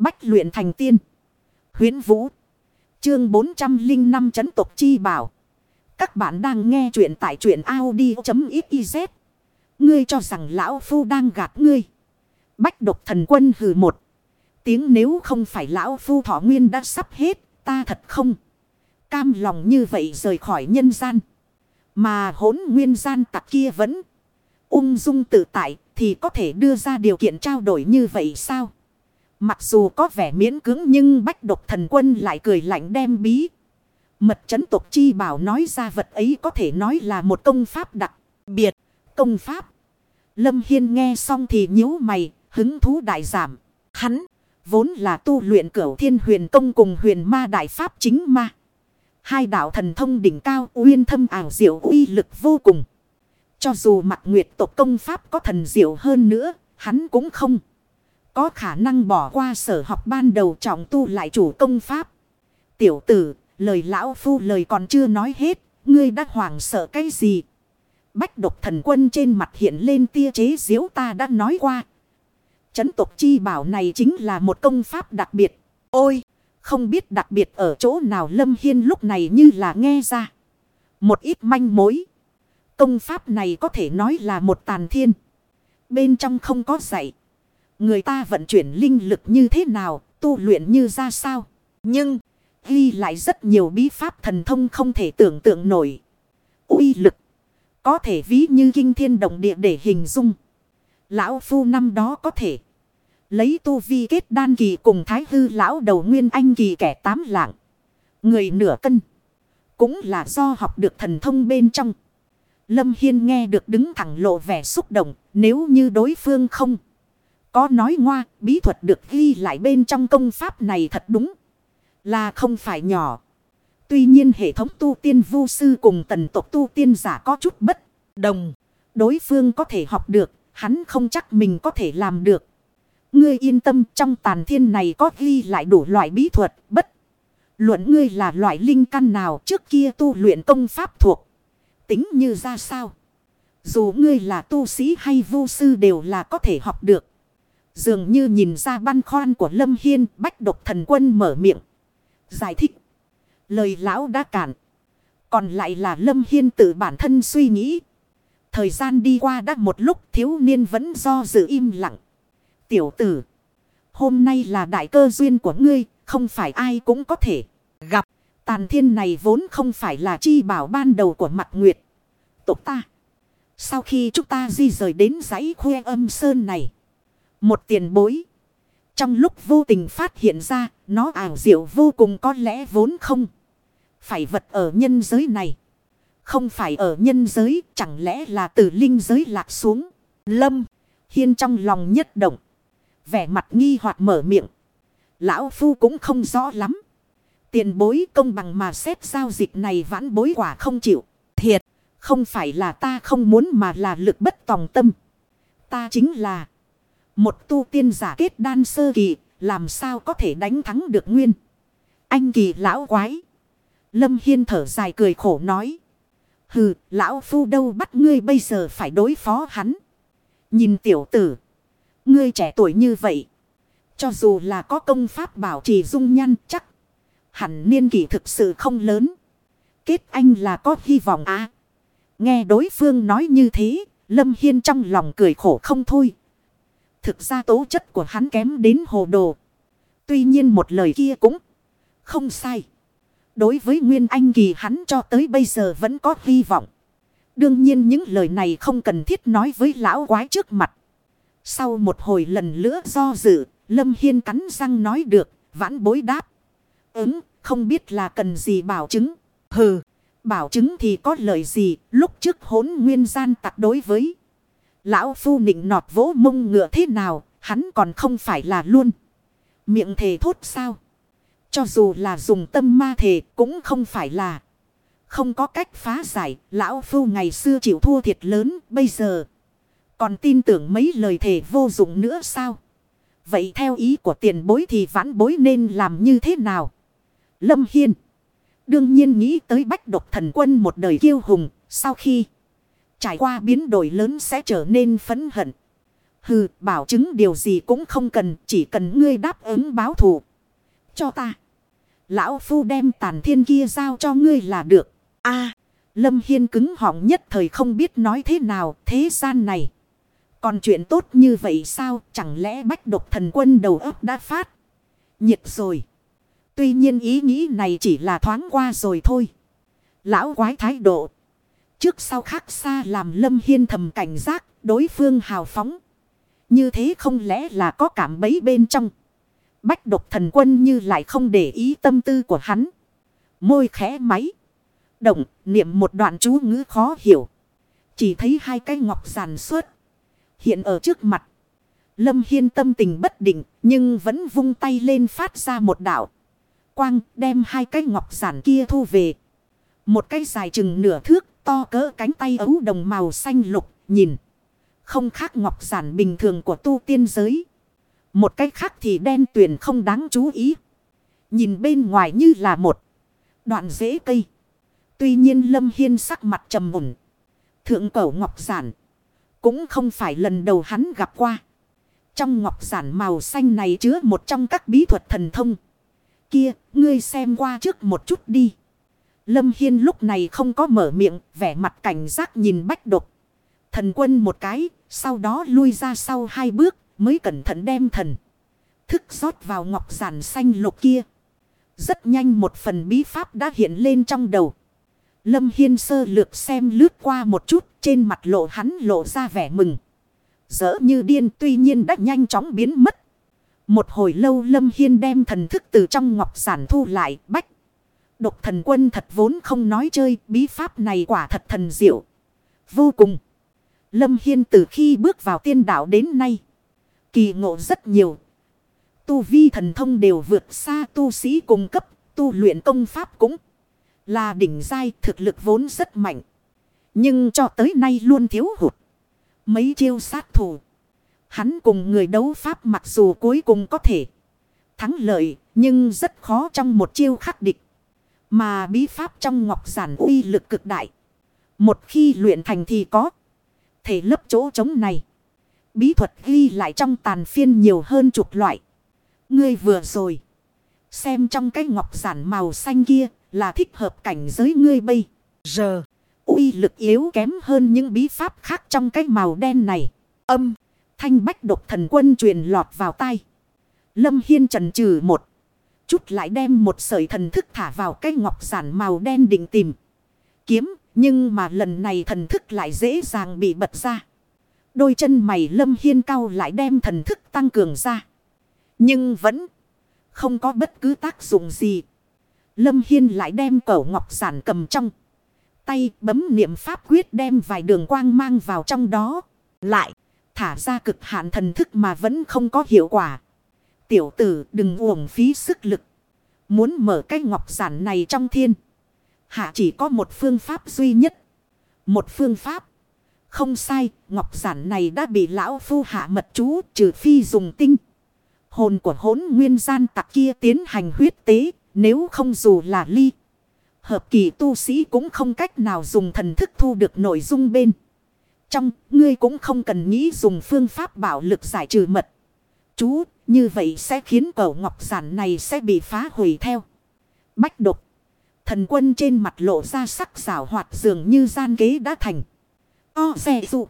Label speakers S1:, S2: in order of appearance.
S1: Bách luyện thành tiên. Huyến Vũ. Chương 405 chấn tộc chi bảo. Các bạn đang nghe truyện tại truyện Audi.xyz. Ngươi cho rằng lão phu đang gạt ngươi. Bách độc thần quân hừ một. Tiếng nếu không phải lão phu thọ nguyên đã sắp hết. Ta thật không. Cam lòng như vậy rời khỏi nhân gian. Mà hỗn nguyên gian tặc kia vẫn ung dung tự tại, thì có thể đưa ra điều kiện trao đổi như vậy sao? Mặc dù có vẻ miễn cứng nhưng bách độc thần quân lại cười lạnh đem bí. Mật chấn tộc chi bảo nói ra vật ấy có thể nói là một công pháp đặc biệt. Công pháp. Lâm Hiên nghe xong thì nhíu mày, hứng thú đại giảm. Hắn, vốn là tu luyện cửu thiên huyền công cùng huyền ma đại pháp chính ma. Hai đạo thần thông đỉnh cao uyên thâm ảo diệu uy lực vô cùng. Cho dù mặt nguyệt tộc công pháp có thần diệu hơn nữa, hắn cũng không. Có khả năng bỏ qua sở học ban đầu trọng tu lại chủ công pháp. Tiểu tử, lời lão phu lời còn chưa nói hết, ngươi đã hoảng sợ cái gì? Bách độc thần quân trên mặt hiện lên tia chế diễu ta đã nói qua. Chấn tộc chi bảo này chính là một công pháp đặc biệt. Ôi, không biết đặc biệt ở chỗ nào Lâm Hiên lúc này như là nghe ra. Một ít manh mối. Công pháp này có thể nói là một tàn thiên. Bên trong không có dạy. Người ta vận chuyển linh lực như thế nào, tu luyện như ra sao. Nhưng, ghi lại rất nhiều bí pháp thần thông không thể tưởng tượng nổi. uy lực, có thể ví như kinh thiên động địa để hình dung. Lão Phu năm đó có thể lấy tu vi kết đan kỳ cùng thái hư lão đầu nguyên anh kỳ kẻ tám lạng. Người nửa cân. Cũng là do học được thần thông bên trong. Lâm Hiên nghe được đứng thẳng lộ vẻ xúc động. Nếu như đối phương không. Có nói ngoa, bí thuật được ghi lại bên trong công pháp này thật đúng. Là không phải nhỏ. Tuy nhiên hệ thống tu tiên vu sư cùng tần tộc tu tiên giả có chút bất đồng. Đối phương có thể học được, hắn không chắc mình có thể làm được. Ngươi yên tâm trong tàn thiên này có ghi lại đủ loại bí thuật, bất. Luận ngươi là loại linh căn nào trước kia tu luyện công pháp thuộc. Tính như ra sao? Dù ngươi là tu sĩ hay vu sư đều là có thể học được. Dường như nhìn ra băn khoăn của Lâm Hiên, bách độc thần quân mở miệng. Giải thích. Lời lão đã cản. Còn lại là Lâm Hiên tự bản thân suy nghĩ. Thời gian đi qua đã một lúc thiếu niên vẫn do dự im lặng. Tiểu tử. Hôm nay là đại cơ duyên của ngươi. Không phải ai cũng có thể gặp. Tàn thiên này vốn không phải là chi bảo ban đầu của mặt nguyệt. Tổ ta. Sau khi chúng ta di rời đến dãy khuê âm sơn này. Một tiền bối. Trong lúc vô tình phát hiện ra, nó ảo diệu vô cùng có lẽ vốn không. Phải vật ở nhân giới này. Không phải ở nhân giới, chẳng lẽ là từ linh giới lạc xuống. Lâm, hiên trong lòng nhất động. Vẻ mặt nghi hoặc mở miệng. Lão Phu cũng không rõ lắm. Tiền bối công bằng mà xét giao dịch này vãn bối quả không chịu. Thiệt, không phải là ta không muốn mà là lực bất tòng tâm. Ta chính là một tu tiên giả kết đan sơ kỳ, làm sao có thể đánh thắng được nguyên. Anh kỳ lão quái. Lâm Hiên thở dài cười khổ nói. Hừ, lão phu đâu bắt ngươi bây giờ phải đối phó hắn. Nhìn tiểu tử. Ngươi trẻ tuổi như vậy. Cho dù là có công pháp bảo trì dung nhan chắc. Hẳn niên kỷ thực sự không lớn. Kết anh là có hy vọng à. Nghe đối phương nói như thế. Lâm Hiên trong lòng cười khổ không thôi. Thực ra tố chất của hắn kém đến hồ đồ. Tuy nhiên một lời kia cũng không sai. Đối với Nguyên Anh Kỳ hắn cho tới bây giờ vẫn có hy vọng. Đương nhiên những lời này không cần thiết nói với lão quái trước mặt. Sau một hồi lần nữa do dự, Lâm Hiên cắn răng nói được, vãn bối đáp. Ứng, không biết là cần gì bảo chứng. Hừ, bảo chứng thì có lời gì, lúc trước hốn nguyên gian tặc đối với. Lão phu nịnh nọt vỗ mông ngựa thế nào, hắn còn không phải là luôn. Miệng thề thốt sao? Cho dù là dùng tâm ma thề cũng không phải là. Không có cách phá giải, lão phu ngày xưa chịu thua thiệt lớn, bây giờ. Còn tin tưởng mấy lời thề vô dụng nữa sao? Vậy theo ý của tiền bối thì vãn bối nên làm như thế nào? Lâm Hiên. Đương nhiên nghĩ tới bách độc thần quân một đời kiêu hùng. Sau khi Trải qua biến đổi lớn sẽ trở nên phấn hận. Hừ, bảo chứng điều gì cũng không cần, chỉ cần ngươi đáp ứng báo thù. Cho ta. Lão Phu đem tàn thiên kia giao cho ngươi là được. a Lâm Hiên cứng họng nhất thời không biết nói thế nào thế gian này. Còn chuyện tốt như vậy sao chẳng lẽ bách độc thần quân đầu óc đã phát. Nhiệt rồi. Tuy nhiên ý nghĩ này chỉ là thoáng qua rồi thôi. Lão quái thái độ. Trước sau khác xa làm Lâm Hiên thầm cảnh giác đối phương hào phóng. Như thế không lẽ là có cảm bấy bên trong. Bách độc thần quân như lại không để ý tâm tư của hắn. Môi khẽ máy. Động, niệm một đoạn chú ngữ khó hiểu. Chỉ thấy hai cái ngọc giàn suốt. Hiện ở trước mặt. Lâm Hiên tâm tình bất định, nhưng vẫn vung tay lên phát ra một đạo. Quang đem hai cái ngọc giản kia thu về. Một cái dài chừng nửa thước, to cỡ cánh tay ấu đồng màu xanh lục, nhìn. Không khác ngọc giản bình thường của tu tiên giới. Một cách khác thì đen tuyền không đáng chú ý. Nhìn bên ngoài như là một đoạn rễ cây. Tuy nhiên Lâm Hiên sắc mặt trầm mùn. Thượng cẩu ngọc giản. Cũng không phải lần đầu hắn gặp qua. Trong ngọc giản màu xanh này chứa một trong các bí thuật thần thông. Kia, ngươi xem qua trước một chút đi. Lâm Hiên lúc này không có mở miệng, vẻ mặt cảnh giác nhìn bách độc. Thần quân một cái, sau đó lui ra sau hai bước, mới cẩn thận đem thần. Thức rót vào ngọc giản xanh lục kia. Rất nhanh một phần bí pháp đã hiện lên trong đầu. Lâm Hiên sơ lược xem lướt qua một chút, trên mặt lộ hắn lộ ra vẻ mừng. Dỡ như điên tuy nhiên đã nhanh chóng biến mất. Một hồi lâu Lâm Hiên đem thần thức từ trong ngọc giản thu lại bách. Độc thần quân thật vốn không nói chơi, bí pháp này quả thật thần diệu. Vô cùng. Lâm Hiên từ khi bước vào tiên đạo đến nay. Kỳ ngộ rất nhiều. Tu vi thần thông đều vượt xa tu sĩ cùng cấp. Tu luyện công pháp cũng là đỉnh giai, thực lực vốn rất mạnh. Nhưng cho tới nay luôn thiếu hụt. Mấy chiêu sát thủ. Hắn cùng người đấu pháp mặc dù cuối cùng có thể thắng lợi. Nhưng rất khó trong một chiêu khắc địch. Mà bí pháp trong ngọc giản uy lực cực đại. Một khi luyện thành thì có. Thể lấp chỗ trống này. Bí thuật ghi lại trong tàn phiên nhiều hơn chục loại. Ngươi vừa rồi. Xem trong cái ngọc giản màu xanh kia là thích hợp cảnh giới ngươi bây. Giờ. uy lực yếu kém hơn những bí pháp khác trong cái màu đen này. Âm. Thanh bách độc thần quân truyền lọt vào tay. Lâm Hiên trần trừ một. Chút lại đem một sợi thần thức thả vào cái ngọc giản màu đen định tìm. Kiếm. Nhưng mà lần này thần thức lại dễ dàng bị bật ra. Đôi chân mày lâm hiên cao lại đem thần thức tăng cường ra. Nhưng vẫn không có bất cứ tác dụng gì. Lâm Hiên lại đem cổ ngọc giản cầm trong. Tay, bấm niệm pháp quyết đem vài đường quang mang vào trong đó. Lại thả ra cực hạn thần thức mà vẫn không có hiệu quả. Tiểu tử đừng uổng phí sức lực. Muốn mở cái ngọc giản này trong thiên. Hạ chỉ có một phương pháp duy nhất. Một phương pháp. Không sai, ngọc giản này đã bị lão phu hạ mật chú trừ phi dùng tinh. Hồn của hốn nguyên gian tặc kia tiến hành huyết tế, nếu không dù là ly. Hợp kỳ tu sĩ cũng không cách nào dùng thần thức thu được nội dung bên. Trong, ngươi cũng không cần nghĩ dùng phương pháp bạo lực giải trừ mật. Chú, như vậy sẽ khiến cầu ngọc giản này sẽ bị phá hủy theo. Bách độc. Thần quân trên mặt lộ ra sắc rào hoạt dường như gian kế đã thành. O xe dụ.